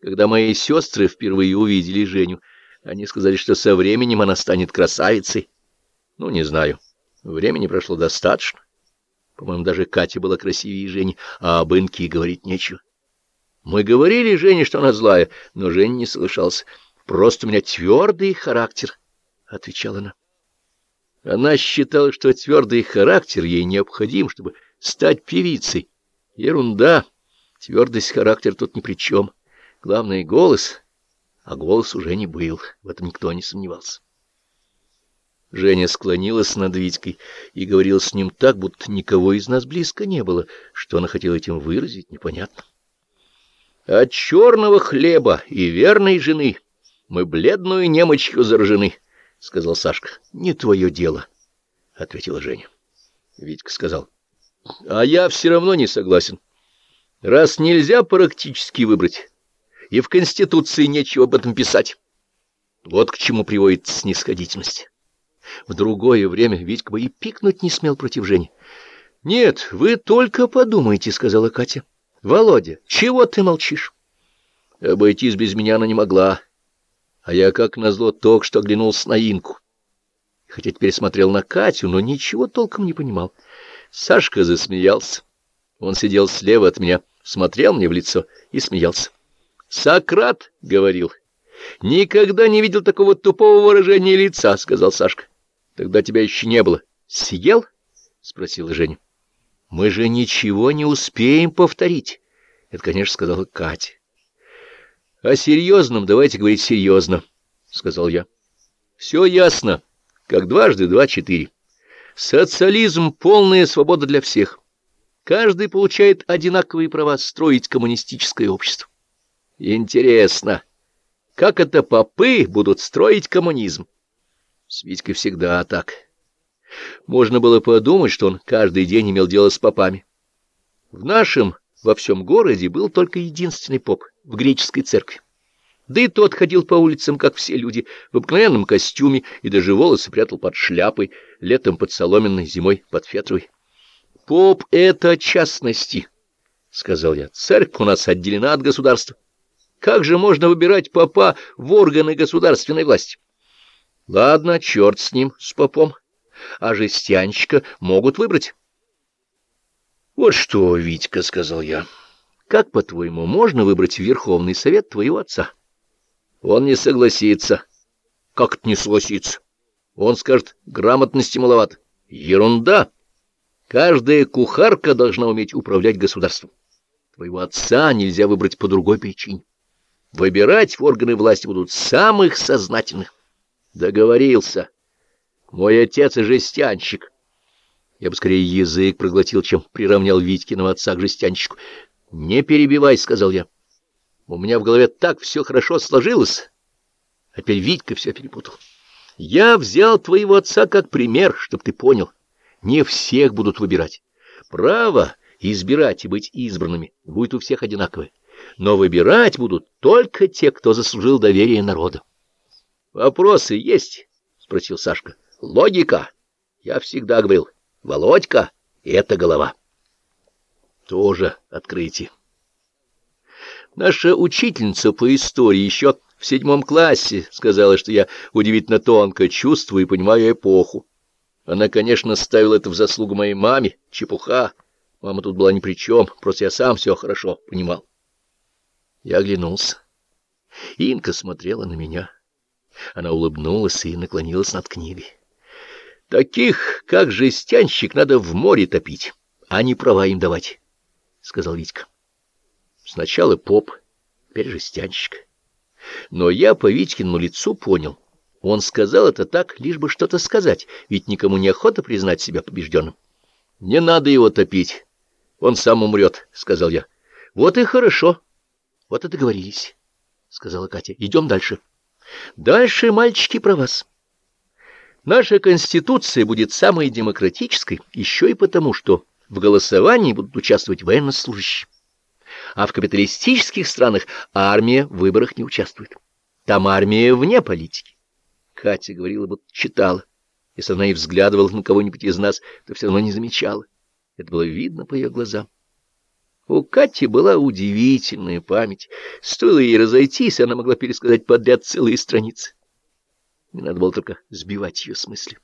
Когда мои сестры впервые увидели Женю, они сказали, что со временем она станет красавицей. Ну, не знаю. Времени прошло достаточно. По-моему, даже Катя была красивее Жени, а об Инке говорить нечего. Мы говорили Жене, что она злая, но Женя не слышался. «Просто у меня твердый характер», — отвечала она. Она считала, что твердый характер ей необходим, чтобы стать певицей. Ерунда. Твердость характера тут ни при чем. Главное — голос. А голос уже не был. В этом никто не сомневался. Женя склонилась над Витькой и говорила с ним так, будто никого из нас близко не было. Что она хотела этим выразить, непонятно. От черного хлеба и верной жены мы бледную немочью заражены, — сказал Сашка. — Не твое дело, — ответила Женя. Витька сказал. — А я все равно не согласен. Раз нельзя практически выбрать, и в Конституции нечего об этом писать. Вот к чему приводит снисходительность. В другое время Витька бы и пикнуть не смел против Жени. — Нет, вы только подумайте, — сказала Катя. — Володя, чего ты молчишь? Обойтись без меня она не могла. А я, как назло, только что оглянулся на Инку. Хотя теперь смотрел на Катю, но ничего толком не понимал. Сашка засмеялся. Он сидел слева от меня, смотрел мне в лицо и смеялся. — Сократ, — говорил, — никогда не видел такого тупого выражения лица, — сказал Сашка. — Тогда тебя еще не было. — Съел? — спросила Женя. — Мы же ничего не успеем повторить. Это, конечно, сказала Катя. — О серьезном давайте говорить серьезно, — сказал я. — Все ясно, как дважды два — четыре. Социализм — полная свобода для всех. Каждый получает одинаковые права строить коммунистическое общество. Интересно, как это попы будут строить коммунизм? С Витькой всегда так. Можно было подумать, что он каждый день имел дело с попами. В нашем во всем городе был только единственный поп в греческой церкви. Да и тот ходил по улицам, как все люди, в обыкновенном костюме и даже волосы прятал под шляпой, летом под соломенной, зимой под фетровой. Поп — это частности, — сказал я. Церковь у нас отделена от государства. Как же можно выбирать попа в органы государственной власти? Ладно, черт с ним, с попом. А жестянщика могут выбрать. Вот что, Витька, — сказал я, — как, по-твоему, можно выбрать Верховный Совет твоего отца? Он не согласится. Как это не согласится? Он скажет, грамотности маловато. Ерунда! Каждая кухарка должна уметь управлять государством. Твоего отца нельзя выбрать по другой причине. Выбирать в органы власти будут самых сознательных. Договорился. Мой отец и жестянщик. Я бы скорее язык проглотил, чем приравнял Витькиного отца к жестянщику. — Не перебивай, — сказал я. У меня в голове так все хорошо сложилось. А теперь Витька все перепутал. Я взял твоего отца как пример, чтоб ты понял. Не всех будут выбирать. Право избирать и быть избранными будет у всех одинаковое. Но выбирать будут только те, кто заслужил доверие народа. — Вопросы есть? — спросил Сашка. — Логика. Я всегда говорил. Володька — это голова. Тоже открытие. Наша учительница по истории еще в седьмом классе сказала, что я удивительно тонко чувствую и понимаю эпоху. Она, конечно, ставила это в заслугу моей маме, чепуха. Мама тут была ни при чем, просто я сам все хорошо понимал. Я оглянулся. Инка смотрела на меня. Она улыбнулась и наклонилась над книгой. Таких, как жестянщик, надо в море топить, а не права им давать, — сказал Витька. Сначала поп, теперь жестянщик. Но я по Витькину лицу понял — он сказал это так, лишь бы что-то сказать, ведь никому не охота признать себя побежденным. — Не надо его топить, он сам умрет, — сказал я. — Вот и хорошо, вот и договорились, — сказала Катя. — Идем дальше. — Дальше, мальчики, про вас. Наша Конституция будет самой демократической еще и потому, что в голосовании будут участвовать военнослужащие. А в капиталистических странах армия в выборах не участвует. Там армия вне политики. Катя говорила, будто читала. Если она и взглядывала на кого-нибудь из нас, то все равно не замечала. Это было видно по ее глазам. У Кати была удивительная память. Стоило ей разойтись, она могла пересказать подряд целые страницы. Не надо было только сбивать ее с мысли.